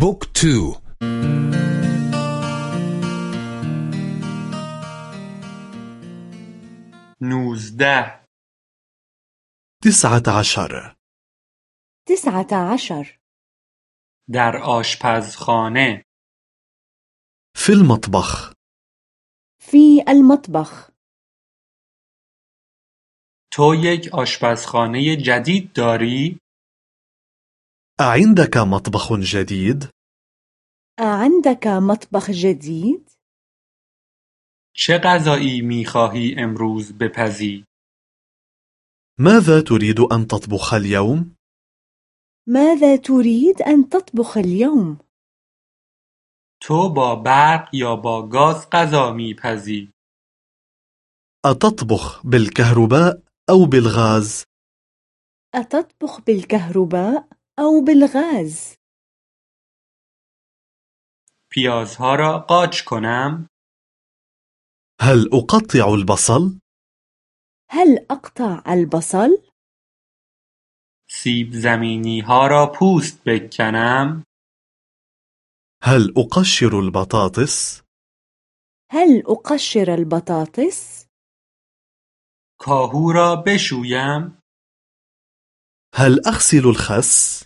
book two. نوزده. تسعة عشر. تسعة عشر. در آشپزخانه. في المطبخ. في المطبخ. تو یک آشپزخانه جدید داری؟ أعندك مطبخ جديد؟ أعندك مطبخ جديد؟ چه غذایی می خواهی امروز بپزی؟ ماذا تريد أن تطبخ اليوم؟ ماذا تريد أن تطبخ اليوم؟ تو با برق یا با گاز غذا میپزی؟ أتطبخ بالكهرباء أو بالغاز؟ أتطبخ بالكهرباء أو بالغاز؟ پیازها را قاچ کنم؟ هل أقطع البصل؟ هل أقطع البصل؟ سیب زمینی ها را پوست بکنم؟ هل أقشر البطاطس؟ هل أقشر البطاطس؟ کاهو را بشویم؟ هل أغسل الخس؟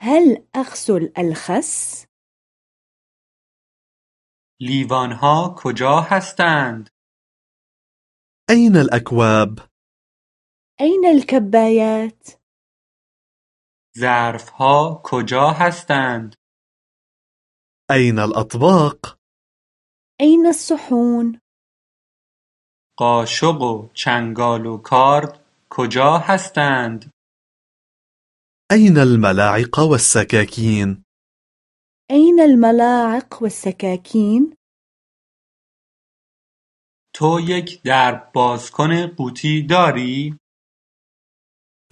هل أغسل الخس؟ لیوان ها کجا هستند؟ أين الأكواب؟ أين الكبايات؟ ظرف ها کجا هستند؟ أين الأطباق؟ أين الصحون؟ قاشق و چنگال و کارد کجا هستند؟ أين الملاعق والسكاكين؟ أين الملاعق والسكاكين؟ تو یک درب بازکن قوطی داری؟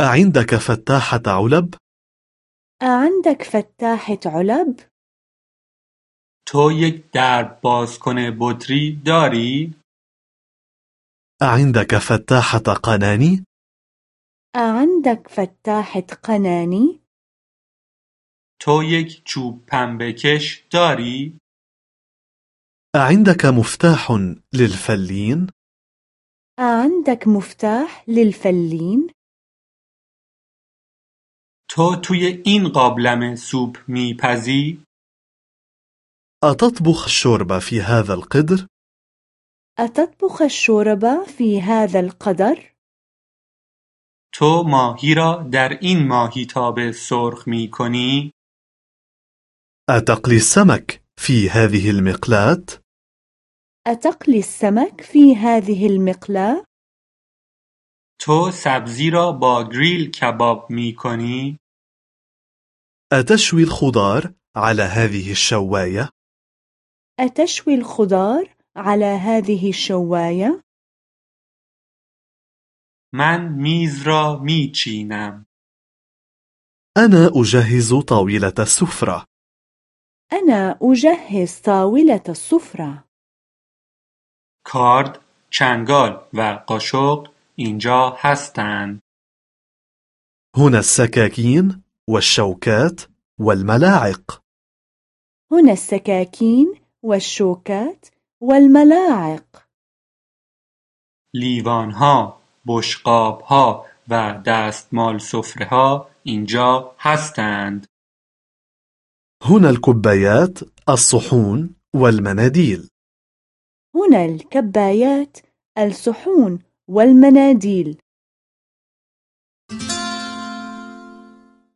أعندك فتاحة علب؟ أعندك فتاحة علب؟ تو یک درب بازکن بطری داری؟ أعندك فتاحة قناني؟ أعندك فتاحة قناني؟ تو یک چوب پنبه کش داری؟ أعندك مفتاح للفلين؟ أعندك مفتاح للفلين؟ تو توی این قابلمه سوپ میپزی؟ أتطبخ الشوربة في هذا القدر؟ أتطبخ الشوربة في هذا القدر؟ تو ماهی را در این ماهیتابه سرخ می کنی؟ أتقلي السمك في هذه المقلاة؟ أتقلي السمك في هذه المقلاة؟ تو سبزی را با گریل کباب می کنی؟ أتشوي الخضار على هذه الشواية؟ أتشوي الخضار على هذه الشواية؟ من میز را می چینم. أنا أجهز طاولة السفرة. أنا أجهز طاولة السفرة. کارد، چنگال و قاشق اینجا هستند. هنا السكاكين والشوكات والملاعق. هنا السكاكين والشوكات والملاعق. لیوان بشقاب ها و دستمال سفره ها اینجا هستند. هنا الكبايات، الصحون والمناديل. هنا الكبايات، الصحون والمناديل.